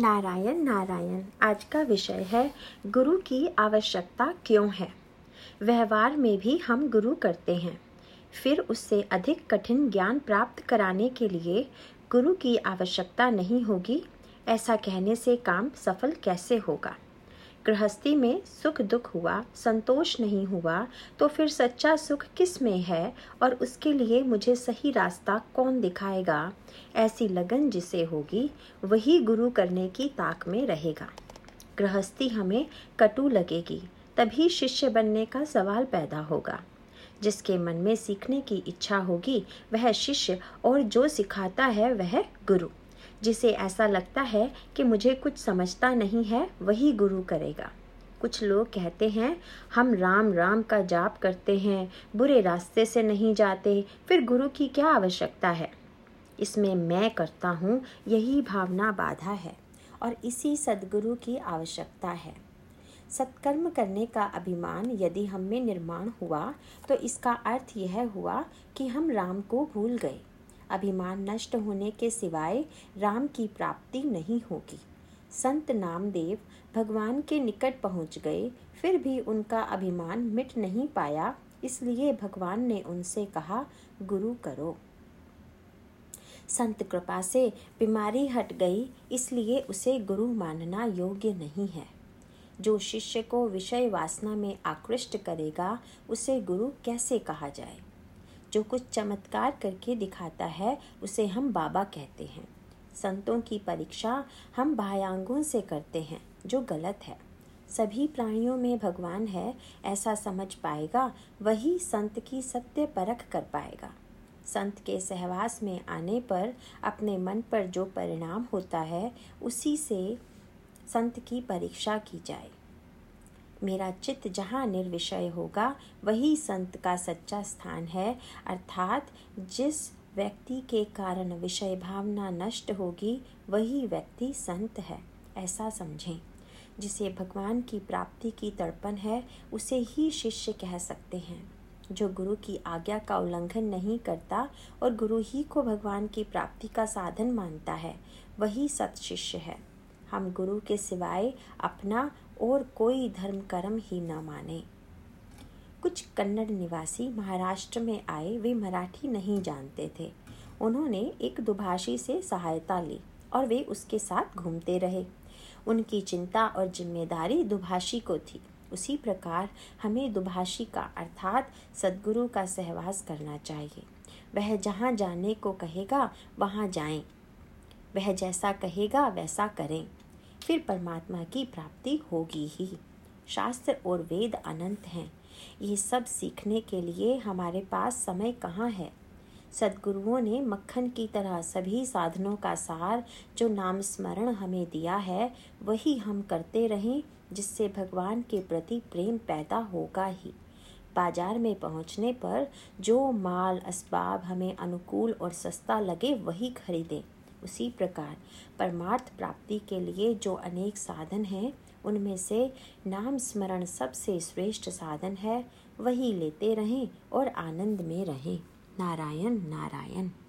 नारायण नारायण, आज का विषय है, गुरु की आवश्यकता क्यों है? व्यवहार में भी हम गुरु करते हैं। फिर उससे अधिक कठिन ज्ञान प्राप्त कराने के लिए गुरु की आवश्यकता नहीं होगी, ऐसा कहने से काम सफल कैसे होगा? गृहस्थी में सुख दुख हुआ, संतोष नहीं हुआ तो फिर सच्चा सुख किसमें है और उसके लिए मुझे सही रास्ता कौन दिखाएगा? ऐसी लगन जिसे होगी, वही गुरु करने की ताक में रहेगा। गृहस्थी हमें कटु लगेगी, तभी शिष्य बनने का सवाल पैदा होगा। जिसके मन में सीखने की इच्छा होगी, वह शिष्य और जो सिखाता है वह गुरु। जिसे ऐसा लगता है कि मुझे कुछ समझता नहीं है, वही गुरु करेगा। कुछ लोग कहते हैं, हम राम राम का जाप करते हैं, बुरे रास्ते से नहीं जाते, फिर गुरु की क्या आवश्यकता है? इसमें मैं करता हूँ, यही भावना बाधा है, और इसी सदगुरु की आवश्यकता है। सत्कर्म करने का अभिमान यदि हम में निर्माण हुआ तो इसका अर्थ यह हुआ कि हम राम को भूल गए। अभिमान नष्ट होने के सिवाय राम की प्राप्ति नहीं होगी। संत नामदेव भगवान के निकट पहुँच गए, फिर भी उनका अभिमान मिट नहीं पाया, इसलिए भगवान ने उनसे कहा, गुरु करो। संत कृपा से बीमारी हट गई, इसलिए उसे गुरु मानना योग्य नहीं है। जो शिष्य को विषय वासना में आकृष्ट करेगा, उसे गुरु कैसे कहा जाए? जो कुछ चमत्कार करके दिखाता है, उसे हम बाबा कहते हैं। संतों की परीक्षा हम बाह्यांगों से करते हैं, जो गलत है। सभी प्राणियों में भगवान है, ऐसा समझ पाएगा, वही संत की सत्य परख कर पाएगा। संत के सहवास में आने पर, अपने मन पर जो परिणाम होता है, उसी से संत की परीक्षा की जाए। मेरा चित्त जहाँ निर्विषय होगा, वही संत का सच्चा स्थान है। अर्थात, जिस व्यक्ति के कारण विषय भावना नष्ट होगी, वही व्यक्ति संत है। ऐसा समझें। जिसे भगवान की प्राप्ति की तड़पन है, उसे ही शिष्य कह सकते हैं। जो गुरु की आज्ञा का उल्लंघन नहीं करता और गुरु ही को भगवान की प्राप्ति का साधन मानता है, वही सत शिष्य है। हम गुरु के सिवाय अपना और कोई धर्म कर्म ही न माने। कुछ कन्नड़ निवासी महाराष्ट्र में आए, वे मराठी नहीं जानते थे। उन्होंने एक दुभाषी से सहायता ली और वे उसके साथ घूमते रहे। उनकी चिंता और ज़िम्मेदारी दुभाषी को थी। उसी प्रकार हमें दुभाषी का अर्थात सदगुरु का सहवास करना चाहिए। वह जहाँ जाने को कहेगा, वहाँ जाएँ। वह जैसा कहेगा, वैसा करें। फिर परमात्मा की प्राप्ति होगी ही। शास्त्र और वेद अनंत हैं। ये सब सीखने के लिए हमारे पास समय कहाँ है? सदगुरुओं ने मक्खन की तरह सभी साधनों का सार, जो नाम स्मरण हमें दिया है, वही हम करते रहें, जिससे भगवान के प्रति प्रेम पैदा होगा ही। बाज़ार में पहुँचने पर जो माल असबाब हमें अनुकूल और सस्ता लगे, वही खरीदें। उसी प्रकार परमार्थ प्राप्ति के लिए जो अनेक साधन हैं, उनमें से नाम स्मरण सबसे श्रेष्ठ साधन है। वही लेते रहें और आनंद में रहें। नारायण नारायण।